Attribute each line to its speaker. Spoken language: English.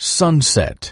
Speaker 1: sunset.